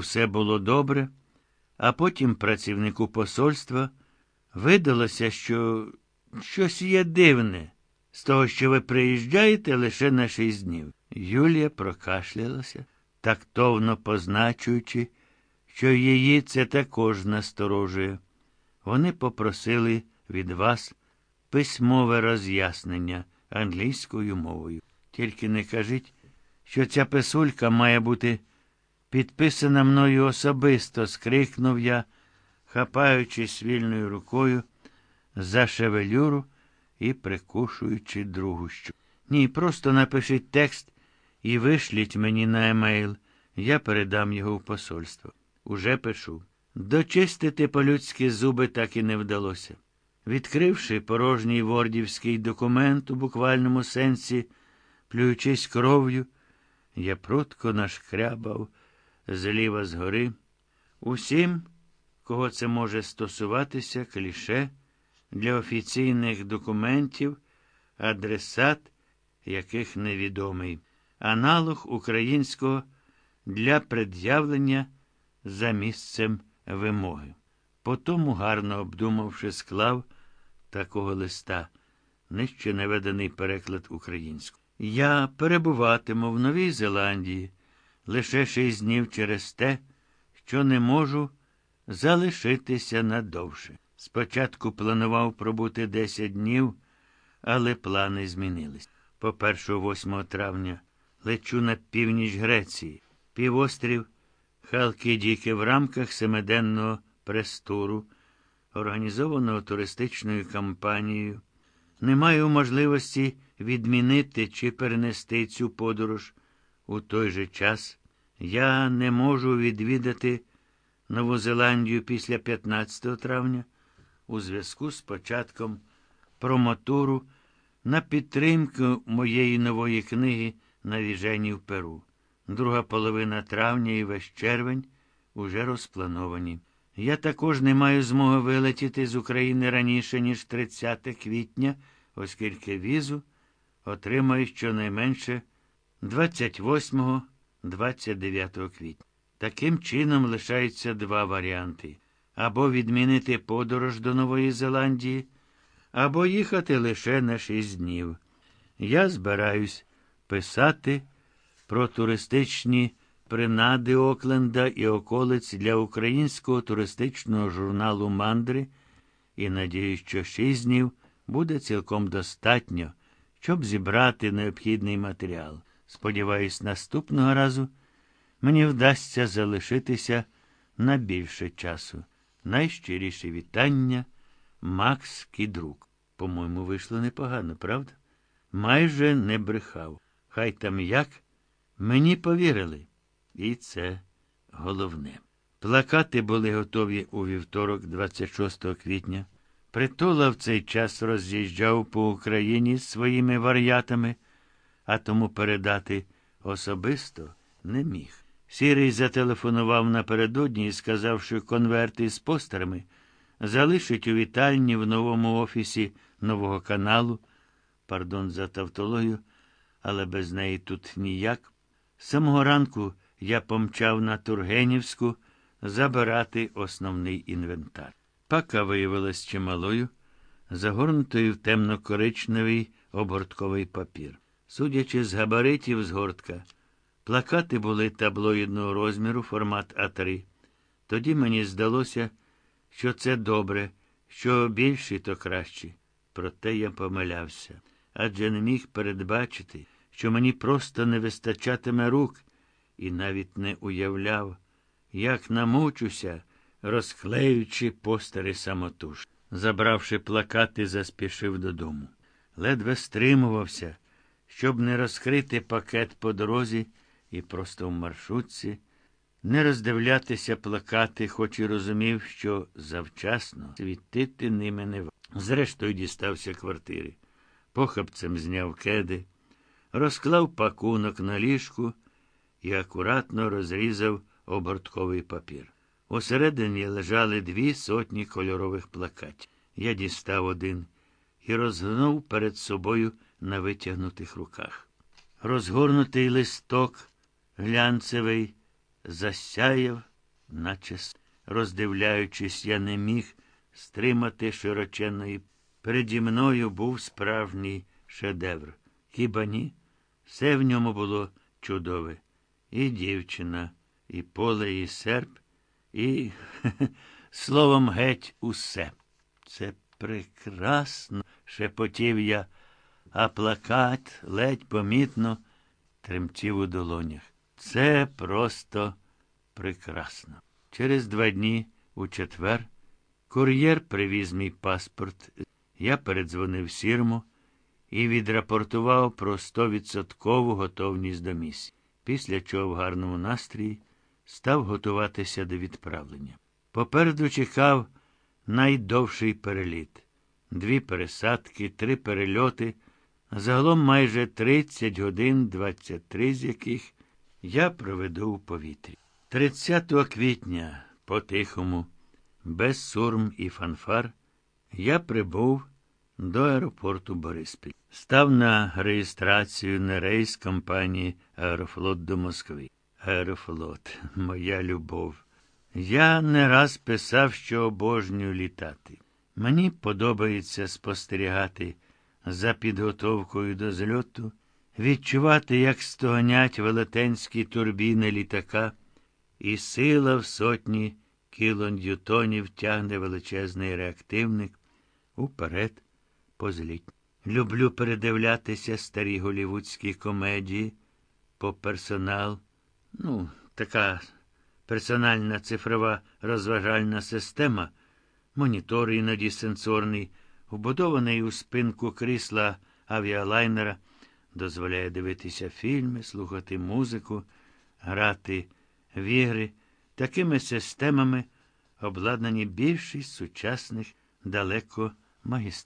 все було добре, а потім працівнику посольства видалося, що щось є дивне з того, що ви приїжджаєте лише на шість днів. Юлія прокашлялася, тактовно позначуючи, що її це також насторожує. Вони попросили від вас письмове роз'яснення англійською мовою. Тільки не кажіть, що ця писулька має бути підписана мною особисто, скрикнув я, хапаючись вільною рукою за шевелюру і прикушуючи другу щу. Ні, просто напишіть текст і вишліть мені на емейл. Я передам його в посольство. Уже пишу. Дочистити по-людськи зуби так і не вдалося. Відкривши порожній вордівський документ у буквальному сенсі, плюючись кров'ю, я прутко нашкрябав зліва згори. Усім, кого це може стосуватися, кліше для офіційних документів, адресат яких невідомий, аналог українського для пред'явлення за місцем вимоги. Потому, гарно обдумавши, склав такого листа, нижче наведений переклад українською. Я перебуватиму в Новій Зеландії лише шість днів через те, що не можу залишитися надовше. Спочатку планував пробути 10 днів, але плани змінились. По 1 травня лечу на північ Греції, півострів Халкідіки в рамках семиденного прес-туру, організованого туристичною кампанією. Не маю можливості відмінити чи перенести цю подорож. У той же час я не можу відвідати Нову Зеландію після 15 травня у зв'язку з початком промотуру на підтримку моєї нової книги «Навіжені в Перу. Друга половина травня і весь червень уже розплановані. Я також не маю змоги вилетіти з України раніше, ніж 30 квітня, оскільки візу отримаю щонайменше 28-29 квітня. Таким чином лишаються два варіанти або відмінити подорож до Нової Зеландії, або їхати лише на шість днів. Я збираюсь писати про туристичні принади Окленда і околиць для українського туристичного журналу Мандри і надіюсь, що шість днів буде цілком достатньо, щоб зібрати необхідний матеріал. Сподіваюсь, наступного разу мені вдасться залишитися на більше часу. Найщиріше вітання Макс Кідрук. По-моєму, вийшло непогано, правда? Майже не брехав. Хай там як. Мені повірили. І це головне. Плакати були готові у вівторок, 26 квітня. Притула в цей час роз'їжджав по Україні з своїми вар'ятами, а тому передати особисто не міг. Сірий зателефонував напередодні і сказав, що конверти з постерами залишить у вітальні в новому офісі нового каналу. Пардон за тавтологію, але без неї тут ніяк. З самого ранку я помчав на Тургенівську забирати основний інвентар. Пака виявилась чималою, загорнутою в темно-коричневий обгортковий папір. Судячи з габаритів згортка, плакати були таблоїдного розміру, формат А3. Тоді мені здалося, що це добре, що більші, то кращі. Проте я помилявся, адже не міг передбачити, що мені просто не вистачатиме рук, і навіть не уявляв, як намучуся, розклеюючи постери самотуш. Забравши плакати, заспішив додому. Ледве стримувався, щоб не розкрити пакет по дорозі і просто в маршрутці, не роздивлятися плакати, хоч і розумів, що завчасно світити ними не. Зрештою дістався квартири. Похапцем зняв кеди, розклав пакунок на ліжку і акуратно розрізав обгортковий папір. Усередині лежали дві сотні кольорових плакатів. Я дістав один і розгнув перед собою на витягнутих руках. Розгорнутий листок глянцевий засяяв наче роздивляючись, я не міг стримати широченної. Переді мною був справжній шедевр. Хіба ні? Все в ньому було чудове. І дівчина, і поле, і серп, і, словом, геть усе. Це прекрасно, шепотів я, а плакат ледь помітно тремтів у долонях. Це просто прекрасно. Через два дні, у четвер, кур'єр привіз мій паспорт. Я передзвонив сірму і відрапортував про стовідсоткову готовність до місії. Після чого в гарному настрої став готуватися до відправлення. Попереду чекав найдовший переліт. Дві пересадки, три перельоти, загалом майже 30 годин, 23 з яких я проведу в повітрі. 30 квітня, по-тихому, без сурм і фанфар, я прибув до аеропорту Бориспіль. Став на реєстрацію на рейс компанії Аерофлот до Москви. Аерофлот, моя любов. Я не раз писав, що обожнюю літати. Мені подобається спостерігати за підготовкою до зльоту, відчувати, як стогонять велетенські турбіни літака, і сила в сотні кілоньютонів тягне величезний реактивник уперед по зліт. Люблю передивлятися старі голівудські комедії по персонал. Ну, така персональна цифрова розважальна система, монітор іноді сенсорний, вбудований у спинку крісла авіалайнера, дозволяє дивитися фільми, слухати музику, грати в ігри. Такими системами обладнані більшість сучасних далеко магістрів.